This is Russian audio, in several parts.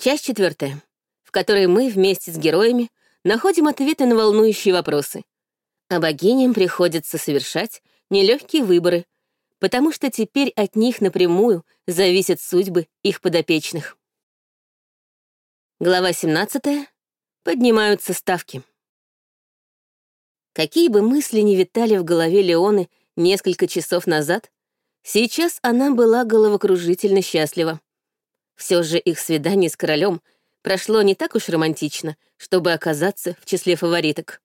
Часть четвертая, в которой мы вместе с героями находим ответы на волнующие вопросы. А богиням приходится совершать нелегкие выборы, потому что теперь от них напрямую зависят судьбы их подопечных. Глава 17. Поднимаются ставки. Какие бы мысли ни витали в голове Леоны несколько часов назад, сейчас она была головокружительно счастлива. Все же их свидание с королем прошло не так уж романтично, чтобы оказаться в числе фавориток.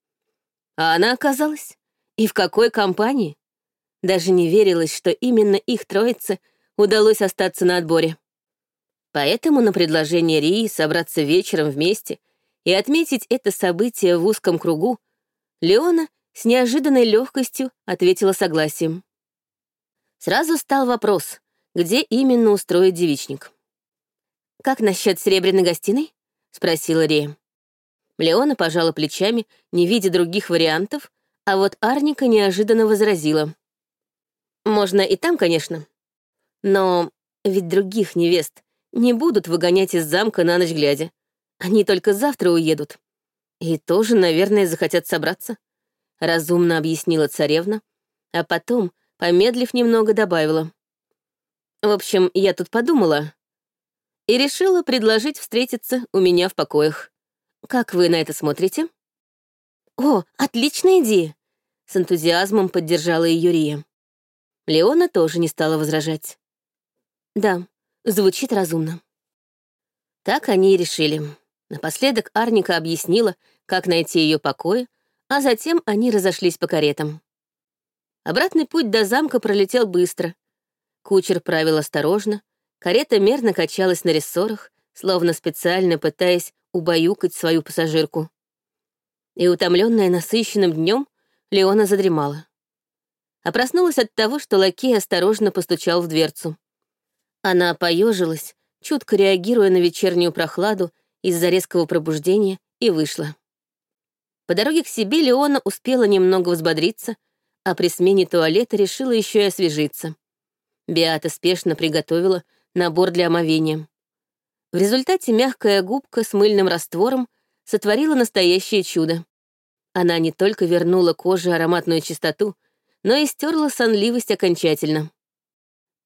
А она оказалась. И в какой компании? Даже не верилось, что именно их троице удалось остаться на отборе. Поэтому на предложение Рии собраться вечером вместе и отметить это событие в узком кругу, Леона с неожиданной легкостью ответила согласием. Сразу стал вопрос, где именно устроить девичник. «Как насчет серебряной гостиной?» — спросила Рея. Леона пожала плечами, не видя других вариантов, а вот Арника неожиданно возразила. «Можно и там, конечно. Но ведь других невест не будут выгонять из замка на ночь глядя. Они только завтра уедут. И тоже, наверное, захотят собраться», — разумно объяснила царевна, а потом, помедлив немного, добавила. «В общем, я тут подумала, и решила предложить встретиться у меня в покоях. Как вы на это смотрите? О, отличная идея! С энтузиазмом поддержала ее Рия. Леона тоже не стала возражать. Да, звучит разумно. Так они и решили. Напоследок Арника объяснила, как найти ее покои, а затем они разошлись по каретам. Обратный путь до замка пролетел быстро. Кучер правил осторожно, Карета мерно качалась на рессорах, словно специально пытаясь убаюкать свою пассажирку. И, утомленная насыщенным днем, Леона задремала. А проснулась от того, что лакей осторожно постучал в дверцу. Она поежилась, чутко реагируя на вечернюю прохладу из-за резкого пробуждения, и вышла. По дороге к себе Леона успела немного взбодриться, а при смене туалета решила еще и освежиться. Биата спешно приготовила набор для омовения. В результате мягкая губка с мыльным раствором сотворила настоящее чудо. Она не только вернула коже ароматную чистоту, но и стерла сонливость окончательно.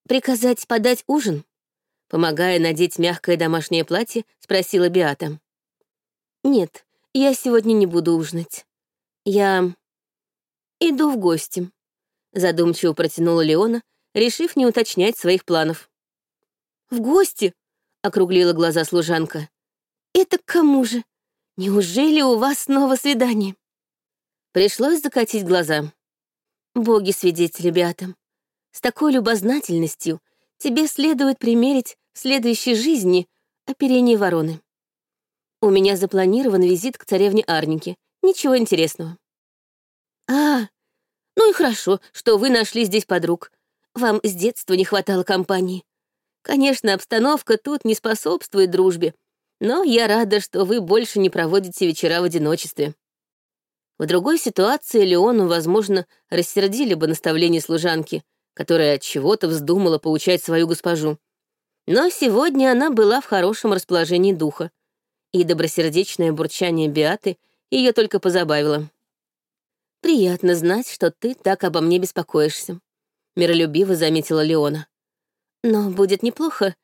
«Приказать подать ужин?» Помогая надеть мягкое домашнее платье, спросила Биата. «Нет, я сегодня не буду ужинать. Я иду в гости», — задумчиво протянула Леона, решив не уточнять своих планов. «В гости?» — округлила глаза служанка. «Это к кому же? Неужели у вас снова свидание?» Пришлось закатить глаза. «Боги свидетели, Беата, с такой любознательностью тебе следует примерить в следующей жизни оперение вороны. У меня запланирован визит к царевне Арнике. Ничего интересного». «А, ну и хорошо, что вы нашли здесь подруг. Вам с детства не хватало компании. Конечно, обстановка тут не способствует дружбе, но я рада, что вы больше не проводите вечера в одиночестве. В другой ситуации Леону, возможно, рассердили бы наставление служанки, которая от чего-то вздумала поучать свою госпожу. Но сегодня она была в хорошем расположении духа, и добросердечное бурчание Биаты ее только позабавило. «Приятно знать, что ты так обо мне беспокоишься», — миролюбиво заметила Леона. Но будет неплохо,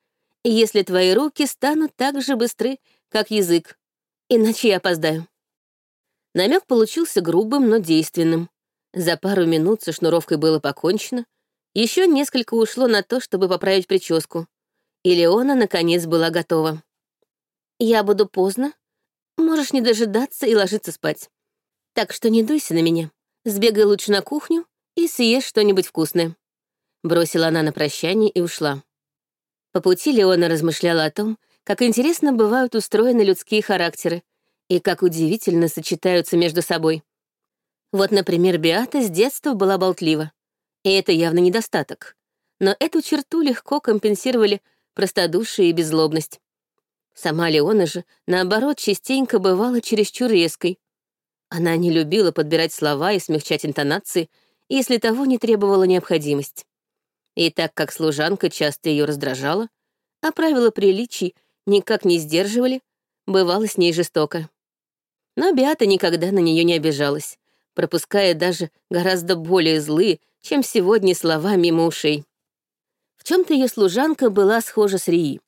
если твои руки станут так же быстры, как язык, иначе я опоздаю. Намек получился грубым, но действенным. За пару минут со шнуровкой было покончено, еще несколько ушло на то, чтобы поправить прическу, и Леона, наконец, была готова. «Я буду поздно, можешь не дожидаться и ложиться спать. Так что не дуйся на меня, сбегай лучше на кухню и съешь что-нибудь вкусное». Бросила она на прощание и ушла. По пути Леона размышляла о том, как интересно бывают устроены людские характеры и как удивительно сочетаются между собой. Вот, например, Биата с детства была болтлива, и это явно недостаток. Но эту черту легко компенсировали простодушие и беззлобность. Сама Леона же, наоборот, частенько бывала чересчур резкой. Она не любила подбирать слова и смягчать интонации, если того не требовала необходимость. И так как служанка часто ее раздражала, а правила приличий никак не сдерживали, бывало с ней жестоко. Но Беата никогда на нее не обижалась, пропуская даже гораздо более злые, чем сегодня слова мимо ушей. В чем-то ее служанка была схожа с Рии.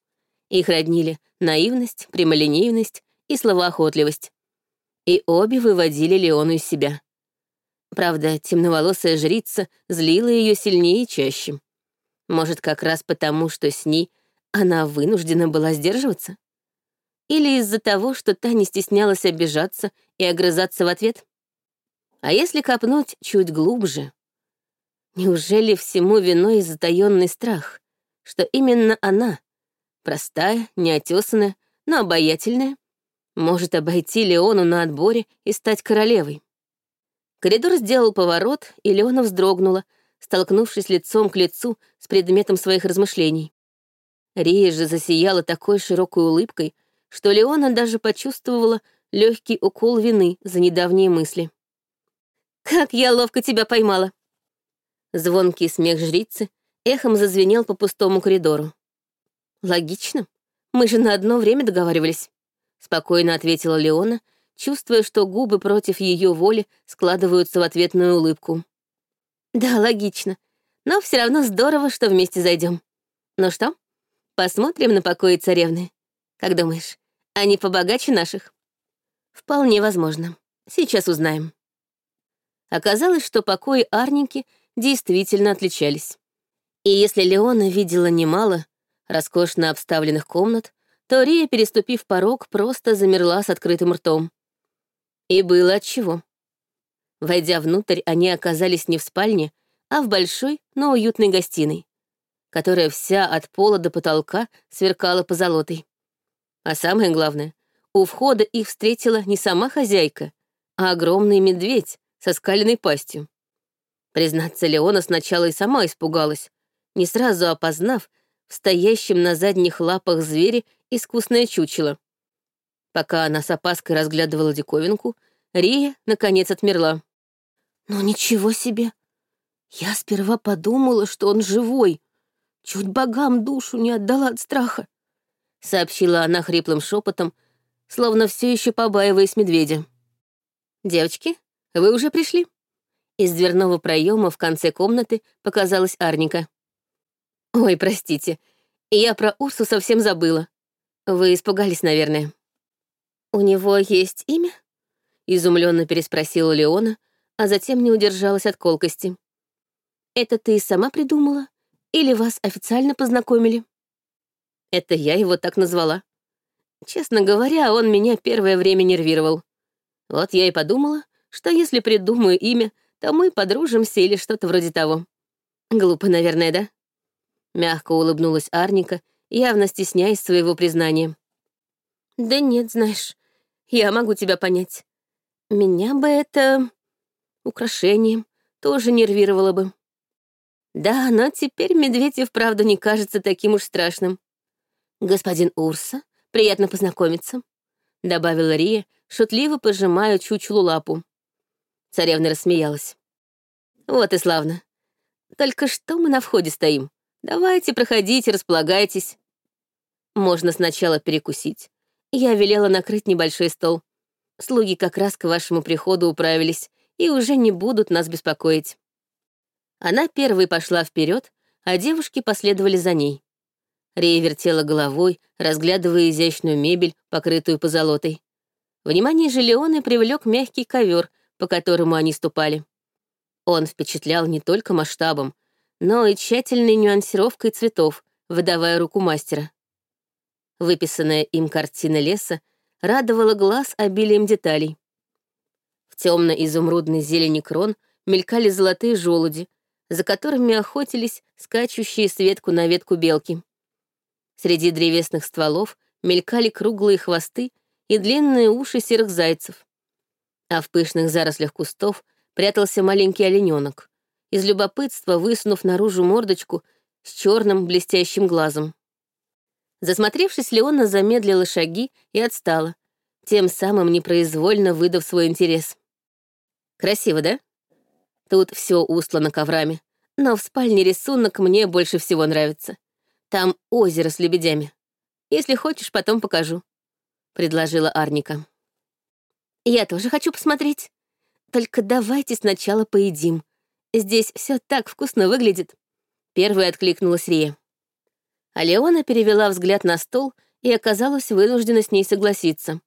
Их роднили наивность, прямолинейность и словоохотливость. И обе выводили Леону из себя. Правда, темноволосая жрица злила ее сильнее и чаще. Может, как раз потому, что с ней она вынуждена была сдерживаться? Или из-за того, что та не стеснялась обижаться и огрызаться в ответ? А если копнуть чуть глубже? Неужели всему виной затаённый страх, что именно она, простая, неотесанная, но обаятельная, может обойти Леону на отборе и стать королевой? Коридор сделал поворот, и Леона вздрогнула, столкнувшись лицом к лицу с предметом своих размышлений. Рия же засияла такой широкой улыбкой, что Леона даже почувствовала легкий укол вины за недавние мысли. «Как я ловко тебя поймала!» Звонкий смех жрицы эхом зазвенел по пустому коридору. «Логично. Мы же на одно время договаривались», — спокойно ответила Леона, чувствуя, что губы против ее воли складываются в ответную улыбку. «Да, логично. Но все равно здорово, что вместе зайдем. Ну что, посмотрим на покои царевны?» Как думаешь, они побогаче наших? Вполне возможно. Сейчас узнаем. Оказалось, что покои Арники действительно отличались. И если Леона видела немало роскошно обставленных комнат, то Рия, переступив порог, просто замерла с открытым ртом. И было отчего. Войдя внутрь, они оказались не в спальне, а в большой, но уютной гостиной, которая вся от пола до потолка сверкала позолотой. А самое главное, у входа их встретила не сама хозяйка, а огромный медведь со скаленной пастью. Признаться, Леона сначала и сама испугалась, не сразу опознав в стоящем на задних лапах звере искусное чучело. Пока она с опаской разглядывала диковинку, Рия, наконец, отмерла. «Ну ничего себе! Я сперва подумала, что он живой. Чуть богам душу не отдала от страха. — сообщила она хриплым шепотом, словно все еще побаиваясь медведя. «Девочки, вы уже пришли?» Из дверного проема в конце комнаты показалась Арника. «Ой, простите, я про Урсу совсем забыла. Вы испугались, наверное». «У него есть имя?» — изумленно переспросила Леона, а затем не удержалась от колкости. «Это ты сама придумала? Или вас официально познакомили?» Это я его так назвала. Честно говоря, он меня первое время нервировал. Вот я и подумала, что если придумаю имя, то мы подружимся или что-то вроде того. Глупо, наверное, да? Мягко улыбнулась Арника, явно стесняясь своего признания. Да нет, знаешь, я могу тебя понять. Меня бы это... украшением тоже нервировало бы. Да, но теперь Медведев, правда, не кажется таким уж страшным. «Господин Урса, приятно познакомиться», — добавила Рия, шутливо пожимая чучелу лапу. Царевна рассмеялась. «Вот и славно. Только что мы на входе стоим? Давайте, проходите, располагайтесь. Можно сначала перекусить. Я велела накрыть небольшой стол. Слуги как раз к вашему приходу управились и уже не будут нас беспокоить». Она первой пошла вперед, а девушки последовали за ней. Рея вертела головой, разглядывая изящную мебель, покрытую позолотой. Внимание же Леоны привлек мягкий ковер, по которому они ступали. Он впечатлял не только масштабом, но и тщательной нюансировкой цветов, выдавая руку мастера. Выписанная им картина леса радовала глаз обилием деталей. Темно-изумрудной зелени крон мелькали золотые желуди, за которыми охотились скачущие с ветку на ветку белки. Среди древесных стволов мелькали круглые хвосты и длинные уши серых зайцев. А в пышных зарослях кустов прятался маленький олененок, из любопытства высунув наружу мордочку с черным блестящим глазом. Засмотревшись, Леона замедлила шаги и отстала, тем самым непроизвольно выдав свой интерес. Красиво, да? Тут все устлано коврами, но в спальне рисунок мне больше всего нравится. Там озеро с лебедями. Если хочешь, потом покажу», — предложила Арника. «Я тоже хочу посмотреть. Только давайте сначала поедим. Здесь все так вкусно выглядит», — первой откликнулась Рия. А Леона перевела взгляд на стол и оказалась вынуждена с ней согласиться,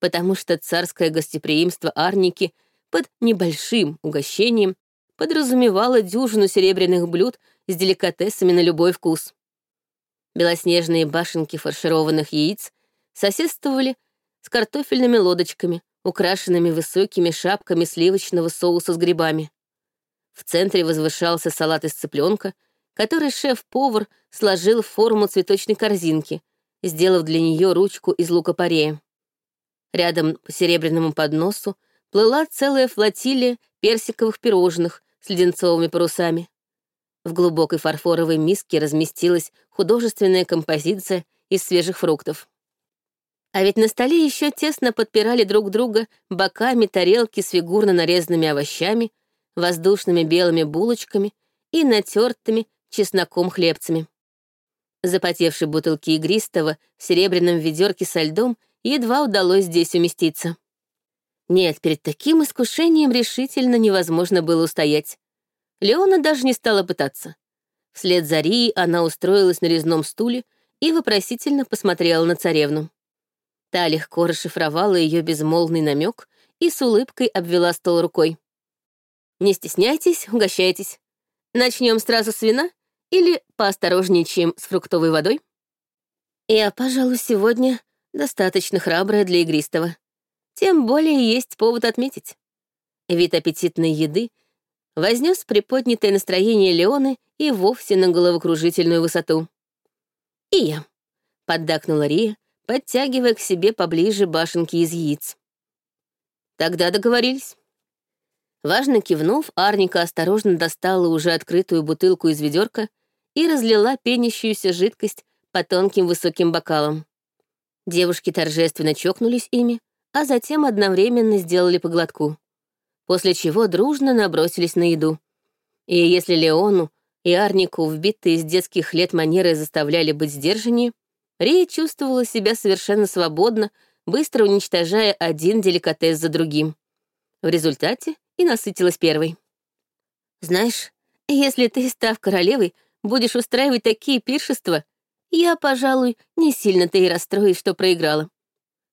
потому что царское гостеприимство Арники под небольшим угощением подразумевало дюжину серебряных блюд с деликатесами на любой вкус. Белоснежные башенки фаршированных яиц соседствовали с картофельными лодочками, украшенными высокими шапками сливочного соуса с грибами. В центре возвышался салат из цыпленка, который шеф-повар сложил в форму цветочной корзинки, сделав для нее ручку из лука-порея. Рядом по серебряному подносу плыла целая флотилия персиковых пирожных с леденцовыми парусами. В глубокой фарфоровой миске разместилась художественная композиция из свежих фруктов. А ведь на столе еще тесно подпирали друг друга боками тарелки с фигурно нарезанными овощами, воздушными белыми булочками и натертыми чесноком хлебцами. Запотевшей бутылки игристого в серебряном ведерке со льдом едва удалось здесь уместиться. Нет, перед таким искушением решительно невозможно было устоять. Леона даже не стала пытаться. Вслед за Рией она устроилась на резном стуле и вопросительно посмотрела на царевну. Та легко расшифровала ее безмолвный намек и с улыбкой обвела стол рукой. «Не стесняйтесь, угощайтесь. Начнем сразу с вина или поосторожничаем с фруктовой водой?» «Я, пожалуй, сегодня достаточно храбрая для игристого. Тем более есть повод отметить. Вид аппетитной еды вознес приподнятое настроение Леоны и вовсе на головокружительную высоту. «И я», — поддакнула Рия, подтягивая к себе поближе башенки из яиц. «Тогда договорились». Важно кивнув, Арника осторожно достала уже открытую бутылку из ведерка и разлила пенящуюся жидкость по тонким высоким бокалам. Девушки торжественно чокнулись ими, а затем одновременно сделали по глотку, после чего дружно набросились на еду. И если Леону и Арнику, вбитые с детских лет манеры, заставляли быть сдержаннее, Рия чувствовала себя совершенно свободно, быстро уничтожая один деликатес за другим. В результате и насытилась первой. «Знаешь, если ты, став королевой, будешь устраивать такие пиршества, я, пожалуй, не сильно-то и расстроюсь, что проиграла»,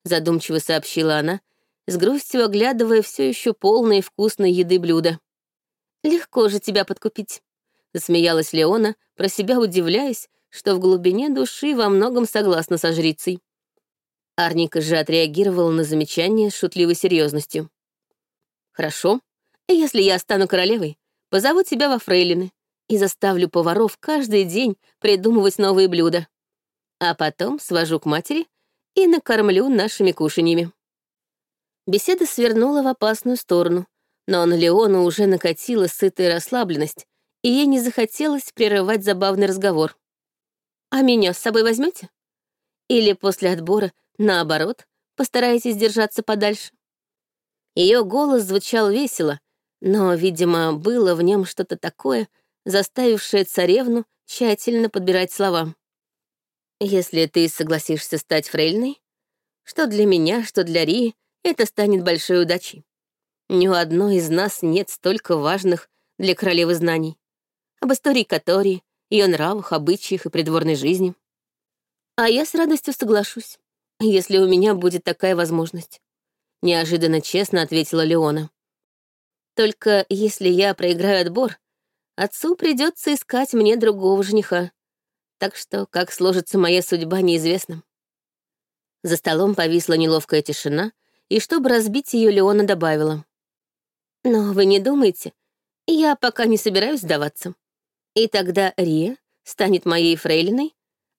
задумчиво сообщила она, с грустью оглядывая все еще полные вкусной еды блюда. «Легко же тебя подкупить», — засмеялась Леона, про себя удивляясь, что в глубине души во многом согласна со жрицей. Арника же отреагировала на замечание с шутливой серьезностью. «Хорошо, если я стану королевой, позову тебя во фрейлины и заставлю поваров каждый день придумывать новые блюда. А потом свожу к матери и накормлю нашими кушаньями». Беседа свернула в опасную сторону, но на Леону уже накатила сытая расслабленность, и ей не захотелось прерывать забавный разговор. «А меня с собой возьмете? Или после отбора, наоборот, постараетесь держаться подальше?» Ее голос звучал весело, но, видимо, было в нем что-то такое, заставившее царевну тщательно подбирать слова. Если ты согласишься стать фрейльной, что для меня, что для Ри, это станет большой удачей. Ни у одной из нас нет столько важных для королевы знаний. Об истории Катори, ее нравах, обычаях и придворной жизни. А я с радостью соглашусь, если у меня будет такая возможность. Неожиданно честно ответила Леона. Только если я проиграю отбор, отцу придется искать мне другого жениха так что как сложится моя судьба, неизвестно. За столом повисла неловкая тишина, и чтобы разбить ее, Леона добавила. «Но вы не думайте, я пока не собираюсь сдаваться. И тогда Рия станет моей фрейлиной,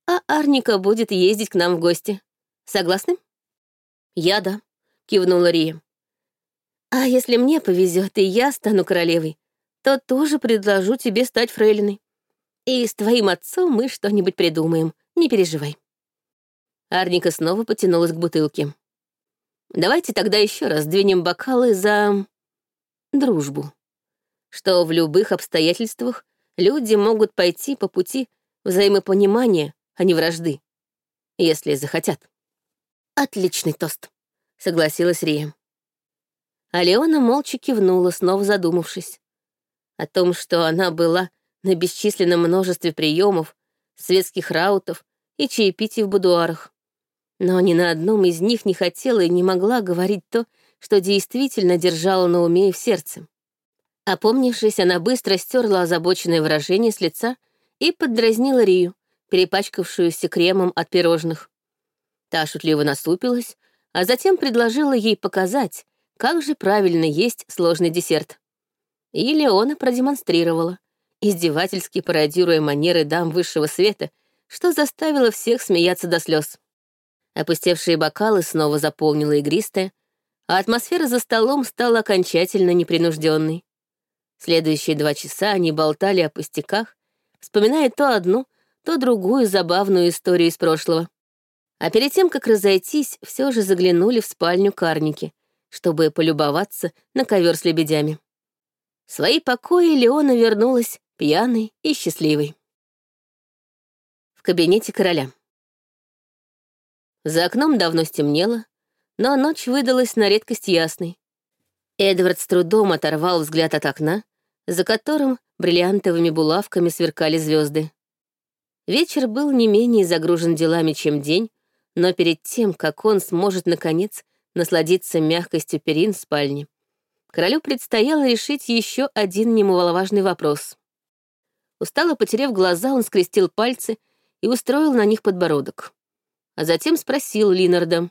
а Арника будет ездить к нам в гости. Согласны?» «Я да», — кивнула Рия. «А если мне повезет, и я стану королевой, то тоже предложу тебе стать фрейлиной. И с твоим отцом мы что-нибудь придумаем, не переживай. Арника снова потянулась к бутылке. Давайте тогда еще раз двинем бокалы за... дружбу. Что в любых обстоятельствах люди могут пойти по пути взаимопонимания, а не вражды. если захотят. Отличный тост, согласилась Рия. А Леона молча кивнула, снова задумавшись. О том, что она была на бесчисленном множестве приемов, светских раутов и чаепитий в будуарах. Но ни на одном из них не хотела и не могла говорить то, что действительно держала на уме и в сердце. Опомнившись, она быстро стерла озабоченное выражение с лица и поддразнила Рию, перепачкавшуюся кремом от пирожных. Та шутливо насупилась, а затем предложила ей показать, как же правильно есть сложный десерт. И Леона продемонстрировала, издевательски пародируя манеры дам высшего света, что заставило всех смеяться до слез. Опустевшие бокалы снова заполнила игристая, а атмосфера за столом стала окончательно непринужденной. Следующие два часа они болтали о пустяках, вспоминая то одну, то другую забавную историю из прошлого. А перед тем, как разойтись, все же заглянули в спальню Карники, чтобы полюбоваться на ковер с лебедями. В свои покои Леона вернулась пьяной и счастливой. В кабинете короля. За окном давно стемнело, но ночь выдалась на редкость ясной. Эдвард с трудом оторвал взгляд от окна, за которым бриллиантовыми булавками сверкали звезды. Вечер был не менее загружен делами, чем день, но перед тем, как он сможет, наконец, насладиться мягкостью перин в спальне, королю предстояло решить еще один немаловажный вопрос. Устало потеряв глаза, он скрестил пальцы и устроил на них подбородок а затем спросил Линарда,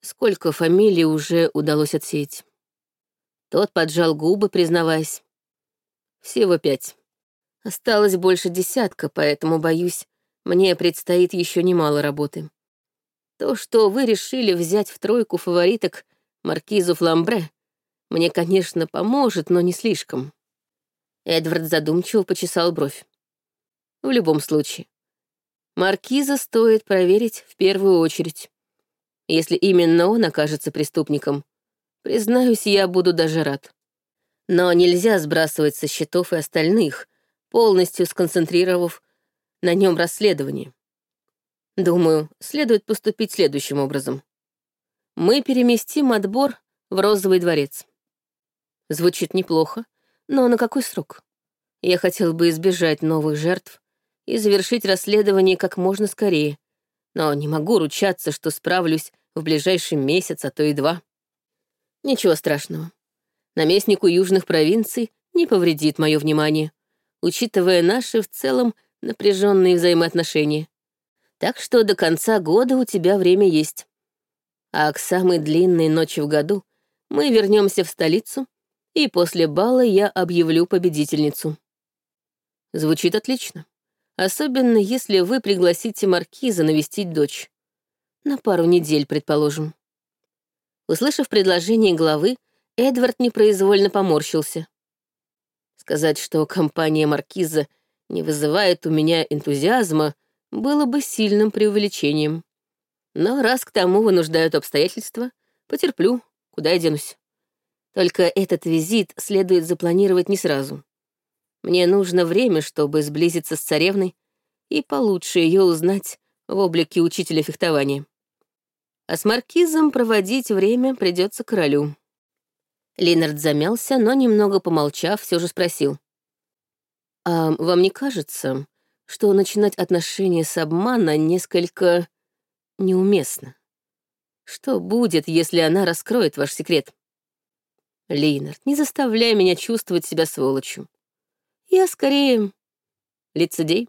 сколько фамилий уже удалось отсеять. Тот поджал губы, признаваясь. Всего пять. Осталось больше десятка, поэтому, боюсь, мне предстоит еще немало работы. То, что вы решили взять в тройку фавориток маркизу Фламбре, мне, конечно, поможет, но не слишком. Эдвард задумчиво почесал бровь. В любом случае, Маркиза стоит проверить в первую очередь. Если именно он окажется преступником, признаюсь, я буду даже рад. Но нельзя сбрасывать со счетов и остальных, полностью сконцентрировав на нем расследование. Думаю, следует поступить следующим образом. Мы переместим отбор в Розовый дворец. Звучит неплохо, но на какой срок? Я хотел бы избежать новых жертв и завершить расследование как можно скорее. Но не могу ручаться, что справлюсь в ближайший месяц, а то и два. Ничего страшного. Наместнику южных провинций не повредит мое внимание, учитывая наши в целом напряженные взаимоотношения. Так что до конца года у тебя время есть. А к самой длинной ночи в году мы вернемся в столицу, и после бала я объявлю победительницу. Звучит отлично особенно если вы пригласите маркиза навестить дочь. На пару недель, предположим. Услышав предложение главы, Эдвард непроизвольно поморщился. Сказать, что компания маркиза не вызывает у меня энтузиазма, было бы сильным преувеличением. Но раз к тому вынуждают обстоятельства, потерплю, куда я денусь. Только этот визит следует запланировать не сразу. Мне нужно время, чтобы сблизиться с царевной и получше ее узнать в облике учителя фехтования. А с маркизом проводить время придется королю. Линард замялся, но, немного помолчав, все же спросил. «А вам не кажется, что начинать отношения с обмана несколько неуместно? Что будет, если она раскроет ваш секрет?» «Линард, не заставляй меня чувствовать себя сволочью. Я скорее лицедей.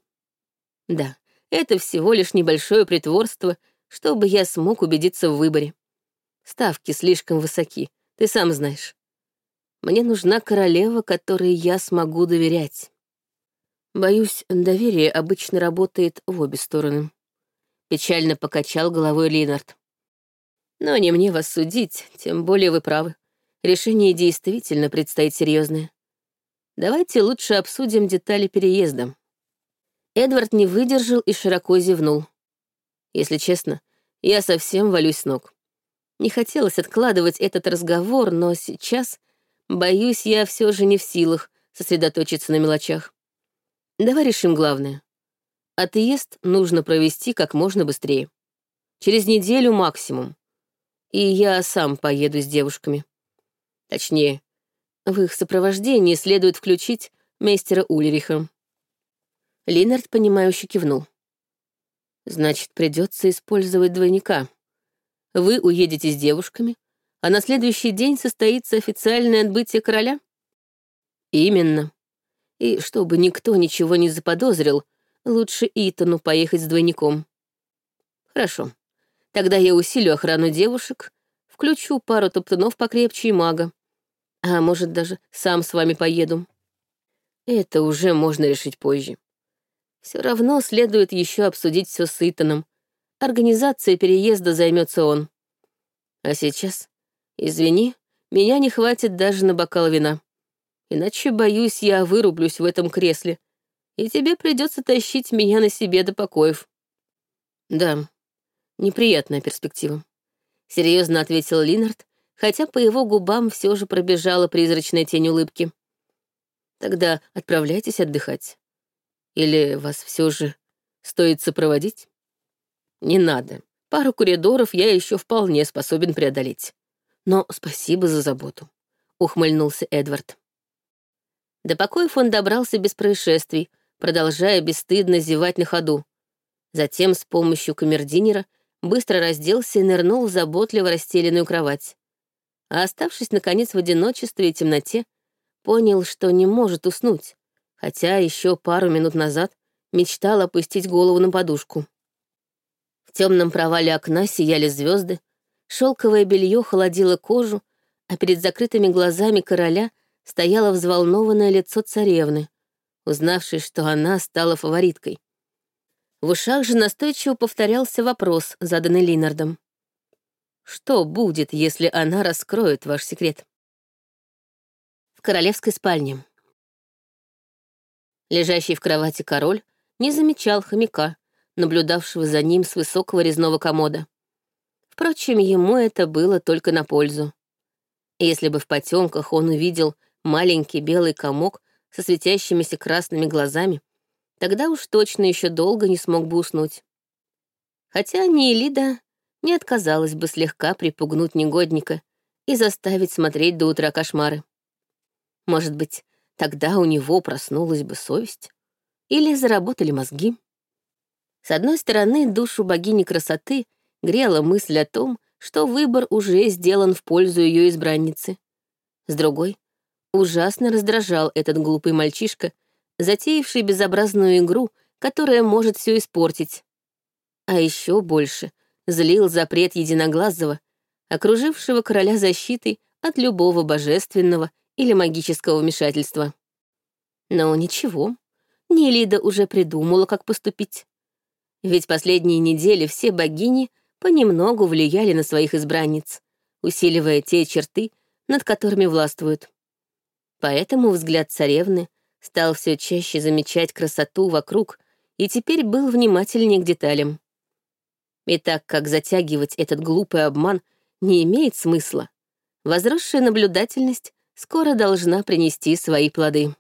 Да, это всего лишь небольшое притворство, чтобы я смог убедиться в выборе. Ставки слишком высоки, ты сам знаешь. Мне нужна королева, которой я смогу доверять. Боюсь, доверие обычно работает в обе стороны. Печально покачал головой Линард. Но не мне вас судить, тем более вы правы. Решение действительно предстоит серьезное. Давайте лучше обсудим детали переезда. Эдвард не выдержал и широко зевнул. Если честно, я совсем валюсь с ног. Не хотелось откладывать этот разговор, но сейчас, боюсь, я все же не в силах сосредоточиться на мелочах. Давай решим главное. Отъезд нужно провести как можно быстрее. Через неделю максимум. И я сам поеду с девушками. Точнее, в их сопровождении следует включить мейстера Ульриха. Линард, понимающе кивнул. Значит, придется использовать двойника. Вы уедете с девушками, а на следующий день состоится официальное отбытие короля? Именно. И чтобы никто ничего не заподозрил, лучше Итану поехать с двойником. Хорошо. Тогда я усилю охрану девушек, включу пару топтунов покрепче и мага. А может, даже сам с вами поеду. Это уже можно решить позже. Все равно следует еще обсудить все с Итаном. Организация переезда займется он. А сейчас, извини, меня не хватит даже на бокал вина. Иначе, боюсь, я вырублюсь в этом кресле, и тебе придется тащить меня на себе до покоев. Да, неприятная перспектива. Серьезно ответил Линард, хотя по его губам все же пробежала призрачная тень улыбки. Тогда отправляйтесь отдыхать. Или вас все же стоит сопроводить? Не надо. Пару коридоров я еще вполне способен преодолеть. Но спасибо за заботу, — ухмыльнулся Эдвард. До покоев он добрался без происшествий, продолжая бесстыдно зевать на ходу. Затем с помощью камердинера быстро разделся и нырнул в заботливо расстеленную кровать. А оставшись, наконец, в одиночестве и темноте, понял, что не может уснуть, хотя еще пару минут назад мечтал опустить голову на подушку. В темном провале окна сияли звезды, шелковое белье холодило кожу, а перед закрытыми глазами короля стояло взволнованное лицо царевны, узнавшей, что она стала фавориткой. В ушах же настойчиво повторялся вопрос, заданный Линардом. «Что будет, если она раскроет ваш секрет?» В королевской спальне. Лежащий в кровати король не замечал хомяка, наблюдавшего за ним с высокого резного комода. Впрочем, ему это было только на пользу. Если бы в потемках он увидел маленький белый комок со светящимися красными глазами, тогда уж точно еще долго не смог бы уснуть. Хотя Неэлида не отказалась бы слегка припугнуть негодника и заставить смотреть до утра кошмары. Может быть, тогда у него проснулась бы совесть? Или заработали мозги? С одной стороны, душу богини красоты грела мысль о том, что выбор уже сделан в пользу ее избранницы. С другой, ужасно раздражал этот глупый мальчишка, затеявший безобразную игру, которая может все испортить. А еще больше злил запрет Единоглазого, окружившего короля защитой от любого божественного или магического вмешательства. Но ничего, Нелида уже придумала, как поступить. Ведь последние недели все богини понемногу влияли на своих избранниц, усиливая те черты, над которыми властвуют. Поэтому взгляд царевны стал все чаще замечать красоту вокруг и теперь был внимательнее к деталям. И так как затягивать этот глупый обман не имеет смысла, возросшая наблюдательность скоро должна принести свои плоды.